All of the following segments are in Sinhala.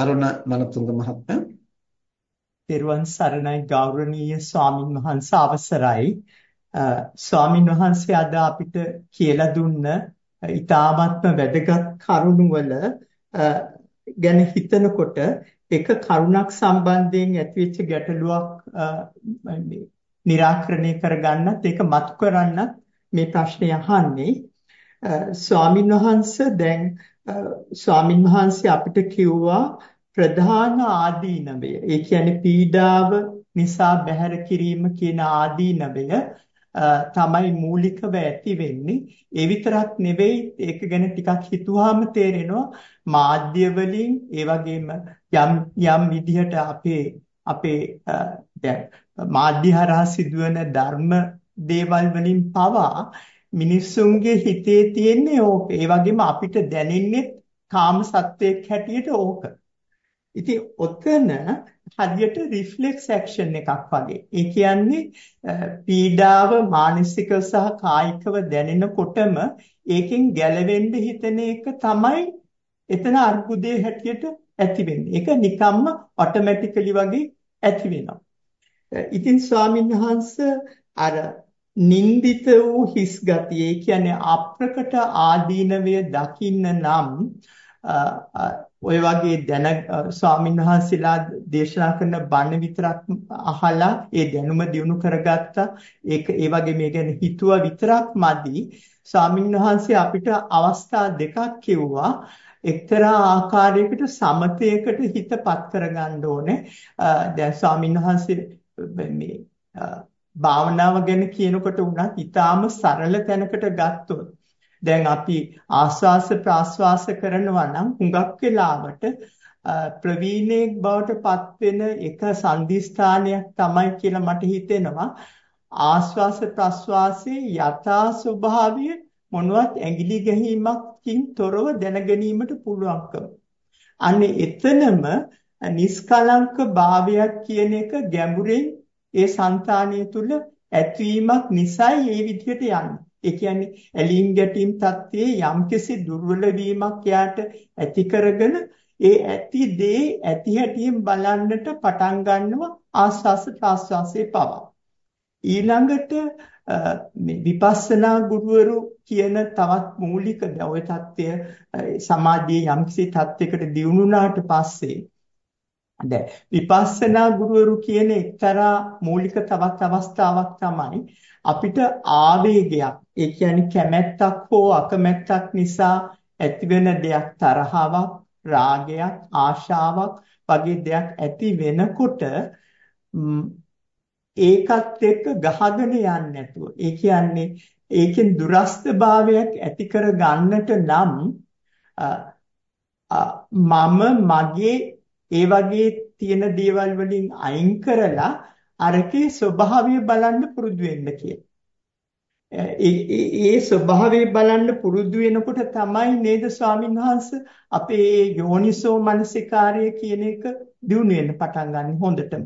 අරුණ මනතුංග මහත්මයා. පෙරුවන් සරණයි ගෞරවනීය ස්වාමින් වහන්සේ අවසරයි. ස්වාමින් වහන්සේ අද අපිට කියලා දුන්න ඊ타ත්ම වැදගත් කරුණවල ගැන හිතනකොට එක කරුණක් සම්බන්ධයෙන් ඇතිවෙච්ච ගැටලුවක් निराකරණය කරගන්නත් ඒක මතු කරන්නත් මේ ප්‍රශ්නේ අහන්නේ. ස්වාමින් වහන්සේ දැන් ස්වාමින් වහන්සේ අපිට කිව්වා ප්‍රධාන ආදීනවය. ඒ කියන්නේ පීඩාව නිසා බැහැර කිරීම කියන ආදීනවය තමයි මූලිකව ඇති වෙන්නේ. ඒ විතරක් නෙවෙයි ඒක ගැන ටිකක් හිතුවාම තේරෙනවා මාධ්‍ය වලින් ඒ වගේම යම් යම් විදිහට අපේ අපේ දැන් මාධ්‍ය හරහා සිදුවන ධර්ම දේවල් වලින් පවා මිනිස්සුන්ගේ හිතේ තියෙන්නේ ඕක. ඒ වගේම අපිට දැනෙන්නේ කාම සත්වයක් හැටියට ඕක. ඉතින් ඔතන හදියට රිෆ්ලෙක්ස් ඇක්ෂන් එකක් වගේ. ඒ කියන්නේ පීඩාව මානසික සහ කායිකව දැනෙනකොටම ඒකෙන් ගැලවෙන්න හිතන එක තමයි එතන අර්බුදයේ හැටියට ඇති වෙන්නේ. ඒක නිකම්ම ඔටෝමැටිකලි වගේ ඇති වෙනවා. ඉතින් ස්වාමීන් වහන්සේ අර නින්දිත වූ හිස් ගතිය, ඒ කියන්නේ අප්‍රකට ආදීනවය දකින්න නම් ඔය වගේ දැන ස්වාමින්වහන්සේලා දේශනා කරන බණ විතරක් අහලා ඒ දැනුම දිනු කරගත්තා. ඒක ඒ වගේ මේ ගැන හිතුවා විතරක් මදි. ස්වාමින්වහන්සේ අපිට අවස්ථා දෙකක් කිව්වා. එක්තරා ආකාරයකට සමතයකට හිතපත් කරගන්න ඕනේ. දැන් ස්වාමින්වහන්සේ මේ භාවනාව ගැන කියනකොට උනත් ඊටාම සරල තැනකට ගත්තොත් දැන් අපි ආස්වාස ප්‍රාස්වාස කරනවා නම් හුඟක් වෙලාවට ප්‍රවීණයෙක් බවට පත් වෙන එක සංදිස්ථානයක් තමයි කියලා මට හිතෙනවා ආස්වාස ප්‍රස්වාසයේ යථා ස්වභාවය මොනවත් ඇඟිලි ගැහිමකින් තොරව දැනගැනීමට පුළුවන්කම. අන්නේ එතනම නිස්කලංක භාවයක් කියන එක ගැඹුරෙන් ඒ సంతානය තුල ඇතිවීමක් නිසායි මේ විදිහට යන්නේ. ඒ කියන්නේ ඇලීම් ගැටීම් தත්ත්වයේ යම්කිසි දුර්වල වීමක් යාට ඇති කරගෙන ඒ ඇති දේ ඇති හැටියෙන් බලන්නට පටන් ගන්නවා ආස්වාස ප්‍රාස්වාසයේ පවා. ඊළඟට මේ විපස්සනා ගුරුවරු කියන තවත් මූලික ඔය தත්ත්වය සමාධියේ යම්කිසි தත්ත්වයකට දියුණුනාට පස්සේ දැන් විපස්සනා ගුරුවරු කියන එක්තරා මූලික තවත් අවස්ථාවක් තමයි අපිට ආවේගයක්. ඒ කියන්නේ කැමැත්තක් හෝ අකමැත්තක් නිසා ඇතිවෙන දෙයක් තරහාවක් රාගයක් ආශාවක් වගේ දෙයක් ඇති වෙනකොට ඒකත් එක්ක ගහගෙන යන්නේ නැතුව ඒ කියන්නේ ඒකෙන් දුරස්ත භාවයක් ඇති කර ගන්නට නම් මම මගේ ඒ වගේ තියෙන දේවල් වලින් අයින් කරලා අරකේ ස්වභාවය බලන්න පුරුදු වෙන්න කියලා. ඒ ස්වභාවය බලන්න පුරුදු වෙනකොට තමයි නේද ස්වාමීන් වහන්සේ අපේ යෝනිසෝ මනසිකාරය කියන එක දිනු වෙන්න පටන් ගන්න හොඳටම.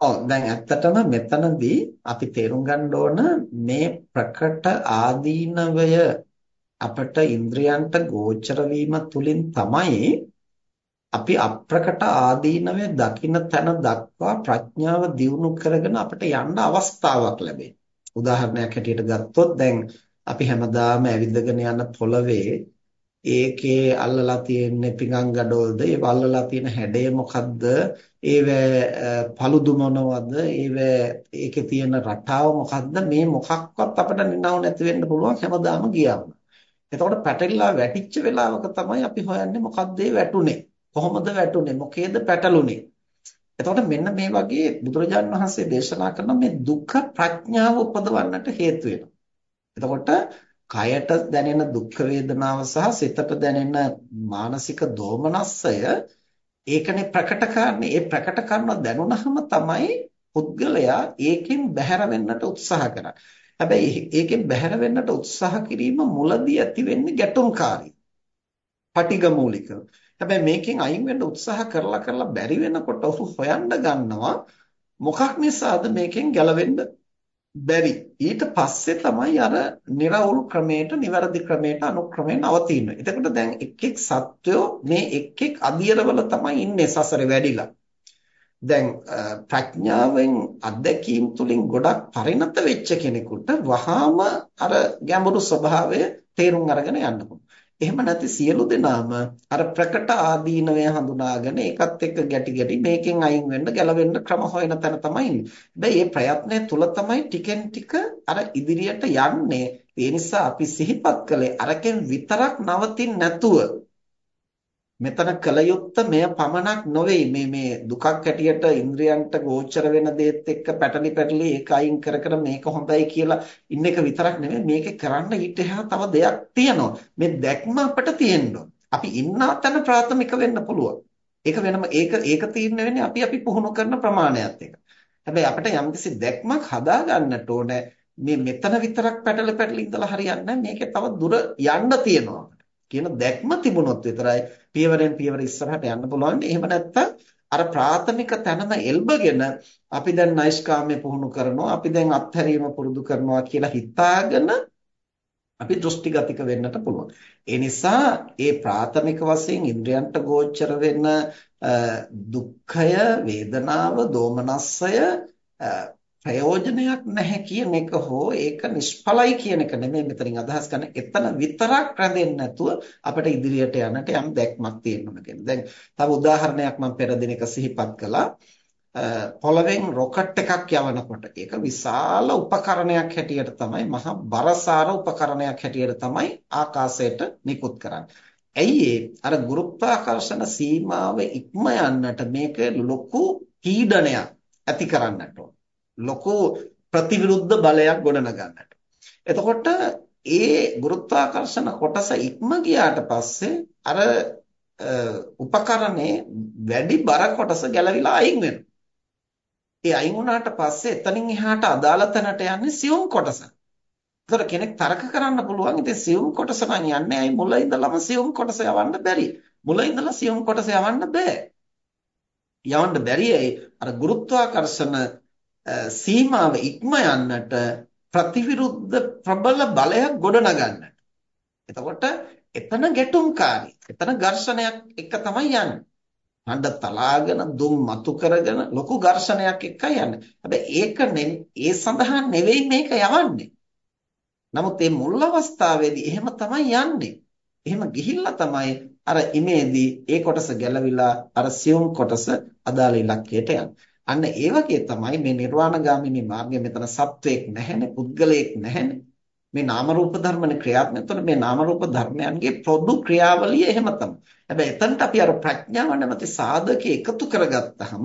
ඔව් දැන් ඇත්තටම මෙතනදී අපි තේරුම් ගන්න ඕන මේ ප්‍රකට ආදීනවය අපට ඉන්ද්‍රයන්ට ගෝචර වීම තුලින් තමයි අපි අප්‍රකට ආදීනවය දකින්න තැන දක්වා ප්‍රඥාව දියුණු කරගෙන අපිට යන්න අවස්ථාවක් ලැබෙන්නේ. උදාහරණයක් හැටියට ගත්තොත් දැන් අපි හැමදාම ඇවිදගෙන යන පොළවේ ඒකේ අල්ලලා තියෙන පිඟන් ගඩොල්ද ඒ වල්ලලා තියෙන හැඩය මොකද්ද ඒවැ paludu මොනවද ඒවැ ඒකේ තියෙන රටාව මොකද්ද මේ මොකක්වත් අපිට නිනව නැති වෙන්න පුළුවන් හැමදාම ගියාම. එතකොට පැටලිලා වැටිච්ච වෙලාවක තමයි අපි හොයන්නේ මොකද්ද ඒ වැටුනේ කොහොමද වැටුනේ? මොකේද පැටළුනේ? එතකොට මෙන්න මේ වගේ බුදුරජාණන් වහන්සේ දේශනා කරන මේ දුක්ඛ ප්‍රඥාව උපදවන්නට හේතු වෙනවා. එතකොට කයට දැනෙන දුක් වේදනාව සහ සිතට දැනෙන මානසික දෝමනස්සය ඒකනේ ප්‍රකට කරන්නේ. ඒ ප්‍රකට කරන දැනුණහම තමයි පුද්ගලයා ඒකෙන් බැහැර වෙන්නට උත්සාහ කරන්නේ. හැබැයි ඒකෙන් බැහැර වෙන්නට උත්සාහ කිරීම මුලදී ඇති වෙන්නේ ගැටුම්කාරී. පටිග මූලිකව. හැබැයි මේකෙන් අයින් වෙන්න උත්සාහ කරලා කරලා බැරි වෙනකොට ඔහු හොයන්න ගන්නවා මොකක් නිසාද මේකෙන් ගැලවෙන්න බැරි. ඊට පස්සේ තමයි අර निराවුල් ක්‍රමයට, නිවැරදි ක්‍රමයට අනුක්‍රමයෙන් නවතින්නේ. එතකොට දැන් එක් එක් සත්වෝ මේ එක් එක් අදියරවල තමයි ඉන්නේ සසරේ වැඩිලා. දැන් ප්‍රඥාවෙන් අත්දැකීම් තුලින් ගොඩක් පරිණත වෙච්ච කෙනෙකුට වහාම අර ගැඹුරු ස්වභාවය තේරුම් අරගෙන යන්න පුළුවන්. එහෙම නැති සියලු දෙනාම අර ප්‍රකට ආදීනවය හඳුනාගෙන ඒකත් එක්ක ගැටි ගැටි මේකෙන් අයින් වෙන්න ගැලවෙන්න ක්‍රම හොයන තැන තමයි ඉන්නේ. හැබැයි මේ ප්‍රයත්නය තුල තමයි ටිකෙන් ටික අර ඉදිරියට යන්නේ. ඒ නිසා අපි සිහිපත් කළේ අරකින් විතරක් නවතින්න නැතුව මෙතන කල යුත්ත මෙය පමණක් නොවේ. මේ මේ දුකක් හැටියට ඉන්ද්‍රයන්ට ගෝචර වෙන දේත් එක්ක පැටලි පැටලි ඒක අයින් කර කර මේක හොඳයි කියලා ඉන්න එක විතරක් නෙමෙයි. මේක කරන්න ඊට එහා තව දෙයක් තියෙනවා. මේ දැක්ම අපිට තියෙන්න අපි ඉන්න තැන ප්‍රාථමික වෙන්න පුළුවන්. ඒක වෙනම ඒක ඒක තීරණය වෙන්නේ අපි අපි පුහුණු කරන ප්‍රමාණයත් එක්ක හැබැයි අපිට යම්කිසි දැක්මක් හදා ගන්නට ඕනේ. මේ මෙතන විතරක් පැටල පැටලි ඉඳලා හරියන්නේ මේකේ තව දුර යන්න තියෙනවා. කියන දැක්ම තිබුණොත් විතරයි පියවරෙන් පියවර ඉස්සරහට යන්න පුළුවන්. එහෙම නැත්නම් අර ප්‍රාථමික තැනම එල්බගෙන අපි දැන් නෛෂ්කාම්‍ය පුහුණු කරනවා අපි දැන් අත්හැරීම පුරුදු කරනවා කියලා හිතාගෙන අපි දෘෂ්ටිගතික වෙන්නට පුළුවන්. ඒ නිසා ඒ ප්‍රාථමික වශයෙන් ඉන්ද්‍රයන්ට ගෝචර වෙන දුක්ඛය, වේදනාව, දෝමනස්සය ප්‍රයෝජනයක් නැහැ කියන එක හෝ ඒක නිෂ්ඵලයි කියන එක නෙමෙයි මෙතනින් අදහස් කරන්නේ. එතන විතරක් රැඳෙන්නේ නැතුව අපිට ඉදිරියට යන්නට යම් දැක්මක් තියෙනවා කියන. දැන් තව උදාහරණයක් මම පෙර දිනක සිහිපත් කළා. පොළවෙන් රොකට් එකක් යවනකොට ඒක විශාල උපකරණයක් හැටියට තමයි මහා බරසාර උපකරණයක් හැටියට තමයි ආකාශයට නිකුත් කරන්නේ. ඇයි අර ගුරුත්වාකර්ෂණ සීමාව ඉක්ම යන්නට මේක ලොකු පීඩනයක් ඇති කරන්නට ඕන. ලොකු ප්‍රතිවිරුද්ධ බලයක් ගොඩනගන්නට. එතකොට ඒ ගුරුත්වාකර්ෂණ කොටස ඉක්ම ගියාට පස්සේ අර උපකරණේ වැඩි බර කොටස ගැලවිලා අයින් වෙනවා. ඒ අයින් වුණාට පස්සේ එතනින් එහාට අදාළ තැනට යන්නේ සියුම් කොටස. ඒතර කෙනෙක් තර්ක කරන්න පුළුවන් ඉතින් සියුම් කොටස නම් යන්නේ ඇයි මුල ඉඳලම සියුම් කොටස යවන්න බැරි. මුල ඉඳලා සියුම් කොටස යවන්න බෑ. යවන්න බැරි ඇයි අර ගුරුත්වාකර්ෂණ සීමාව ඉක්ම යන්නට ප්‍රතිවිරුද්ධ ප්‍රබල බලයක් ගොඩනගන්නට. එතකොට එතන ගැටුම්කාරී. එතන ඝර්ෂණයක් එක තමයි යන්නේ. හඬ තලාගෙන දුම් මතු කරගෙන ලොකු ඝර්ෂණයක් එක්කයි යන්නේ. හැබැයි ඒක ඒ සඳහා නෙවෙයි මේක යවන්නේ. නමුත් මේ මුල් අවස්ථාවේදී එහෙම තමයි යන්නේ. එහෙම ගිහිල්ලා තමයි අර ඉමේදී ඒ කොටස ගැලවිලා අර සියුම් කොටස අදාළ ඉලක්කයට යන්නේ. අන්න ඒ වගේ තමයි මේ නිර්වාණගාමිනී මාර්ගය මෙතන සත්වයක් නැහැනේ පුද්ගලයෙක් නැහැනේ මේ නාම රූප ධර්මනේ ක්‍රියාත්මක වෙන මේ නාම රූප ධර්මයන්ගේ පොදු ක්‍රියාවලිය එහෙම තමයි. හැබැයි එතනට අපි අර ප්‍රඥාව නැමැති සාධකේ එකතු කරගත්තාම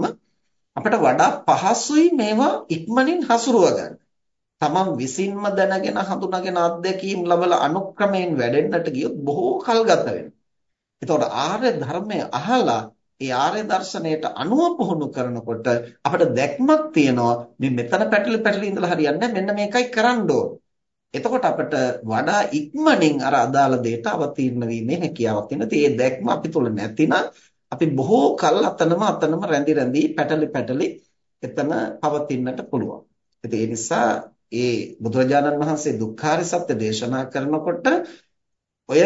අපිට වඩා පහසුයි මේවා ඉක්මනින් හසුරුව ගන්න. තමන් විසින්ම දැනගෙන හඳුනාගෙන අත්දැකීම් ලබලා අනුක්‍රමයෙන් වැඩෙන්නට ගියොත් බොහෝ කල් ගත වෙනවා. එතකොට ආර්ය ධර්මය අහලා ඒ ආර්ය දර්ශනයට අනුව පුහුණු කරනකොට අපිට දැක්මක් තියෙනවා මේ මෙතන පැටලි පැටලි ඉඳලා හරියන්නේ මෙන්න මේකයි කරන්න ඕන. එතකොට අපිට වඩා ඉක්මනින් අර අදාළ දෙයට අවතීර්ණ වීමේ හැකියාවක් තියෙනවා. ඒ දැක්ම අපි තුල නැතිනම් අපි බොහෝ කල් අතනම අතනම රැඳි රැඳි පැටලි පැටලි එතන පවතින්නට පුළුවන්. ඒ නිසා ඒ බුදුරජාණන් වහන්සේ දුක්ඛාර සත්‍ය දේශනා කරනකොට ඔය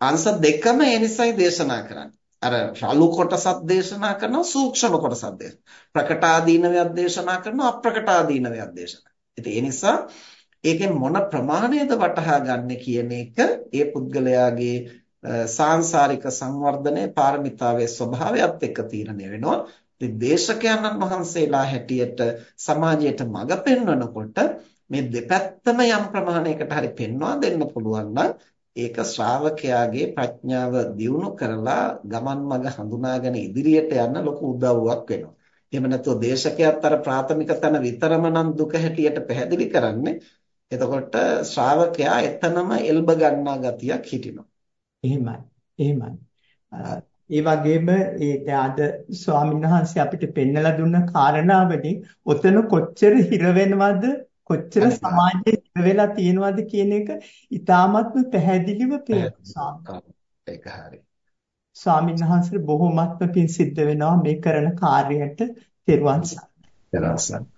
අංශ දෙකම ඒ නිසයි දේශනා කරන්නේ. අර රළු කොටසක් දේශනා කරනවා සූක්ෂම කොටසක් දේශනා ප්‍රකටාදීනවයක් දේශනා කරනවා අප්‍රකටාදීනවයක් දේශනා. ඉතින් ඒ නිසා ඒකෙන් මොන ප්‍රමාණයද වටහා ගන්න කියන එක ඒ පුද්ගලයාගේ සාංශාරික සංවර්ධනයේ පාරමිතාවේ ස්වභාවයත් එක්ක තීරණය වෙනවා. ඉතින් දේශකයන්න් වහන්සේලා හැටියට සමාජයට මඟ පෙන්වනකොට මේ දෙපැත්තම යම් ප්‍රමාණයකට හරි පෙන්වා දෙන්න පුළුවන් නම් ඒක ශ්‍රාවකයාගේ ප්‍රඥාව දියුණු කරලා ගමන් මඟ හඳුනාගෙන ඉදිරියට යන්න ලොකු උදව්වක් වෙනවා. එහෙම නැත්නම් දේශකයාත් අර ප්‍රාථමික තන විතරම නම් දුක හැටියට පැහැදිලි කරන්නේ. එතකොට ශ්‍රාවකයා එතනම එල්බ ගන්නා ගතියක් හිටිනවා. එහෙමයි. එහෙමයි. ඒ වගේම ඒ අද ස්වාමීන් වහන්සේ අපිට පෙන්නලා දුන්න කාරණාවලින් ඔතන කොච්චර හිර වෙනවද කොච්චර සමාජයේ වෙලා තියෙනවද කියන එක ඉතාමත්ම පැහැදිලිව පේනවා. ඒක හරි. ස්වාමීන් වහන්සේ බොහොමත්ම පිං සිද්ධ වෙනවා මේ කරන කාර්යයට තෙරුවන් සරණයි.